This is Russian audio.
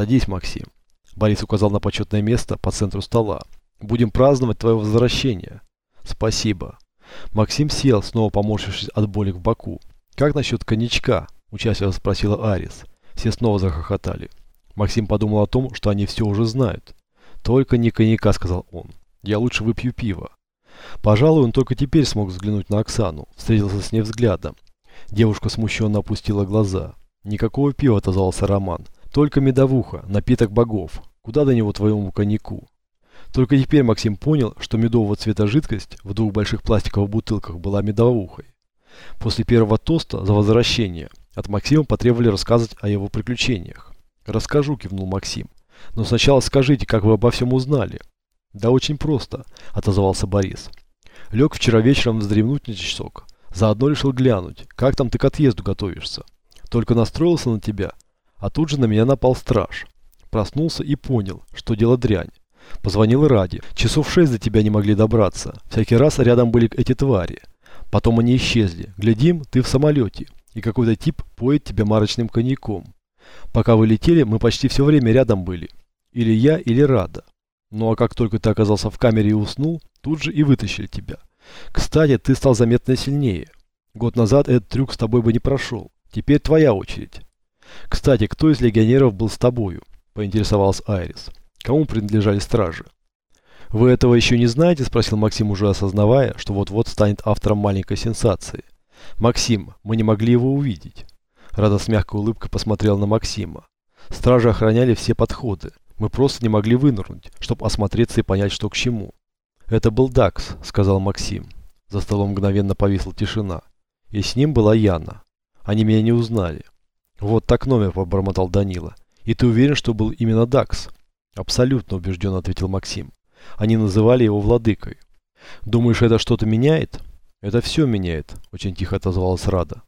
Садись, Максим. Борис указал на почетное место по центру стола. Будем праздновать твое возвращение. Спасибо. Максим сел, снова поморщившись от боли в боку. Как насчет коньячка? Участливо спросила Арис. Все снова захохотали. Максим подумал о том, что они все уже знают. «Только не коньяка», — сказал он. «Я лучше выпью пиво». Пожалуй, он только теперь смог взглянуть на Оксану, встретился с ней взглядом. Девушка смущенно опустила глаза. «Никакого пива», — отозвался Роман. «Только медовуха, напиток богов. Куда до него твоему коньяку?» Только теперь Максим понял, что медового цвета жидкость в двух больших пластиковых бутылках была медовухой. После первого тоста за возвращение от Максима потребовали рассказывать о его приключениях. «Расскажу», – кивнул Максим. «Но сначала скажите, как вы обо всем узнали?» «Да очень просто», – отозвался Борис. «Лег вчера вечером вздремнуть на часок. Заодно решил глянуть, как там ты к отъезду готовишься. Только настроился на тебя, а тут же на меня напал страж. Проснулся и понял, что дело дрянь. Позвонил Ради. Часов шесть до тебя не могли добраться. Всякий раз рядом были эти твари. Потом они исчезли. Глядим, ты в самолете. И какой-то тип поет тебя марочным коньяком. Пока вы летели, мы почти все время рядом были. Или я, или Рада. Ну а как только ты оказался в камере и уснул, тут же и вытащили тебя. Кстати, ты стал заметно сильнее. Год назад этот трюк с тобой бы не прошел. Теперь твоя очередь. Кстати, кто из легионеров был с тобою? Поинтересовалась Айрис. Кому принадлежали стражи? «Вы этого еще не знаете?» – спросил Максим, уже осознавая, что вот-вот станет автором маленькой сенсации. «Максим, мы не могли его увидеть». Рада с мягкой улыбкой посмотрел на Максима. «Стражи охраняли все подходы. Мы просто не могли вынырнуть, чтобы осмотреться и понять, что к чему». «Это был Дакс», – сказал Максим. За столом мгновенно повисла тишина. И с ним была Яна. Они меня не узнали. «Вот так номер», – побормотал Данила. «И ты уверен, что был именно Дакс?» Абсолютно убежденно ответил Максим. Они называли его владыкой. Думаешь, это что-то меняет? Это все меняет, очень тихо отозвалась Рада.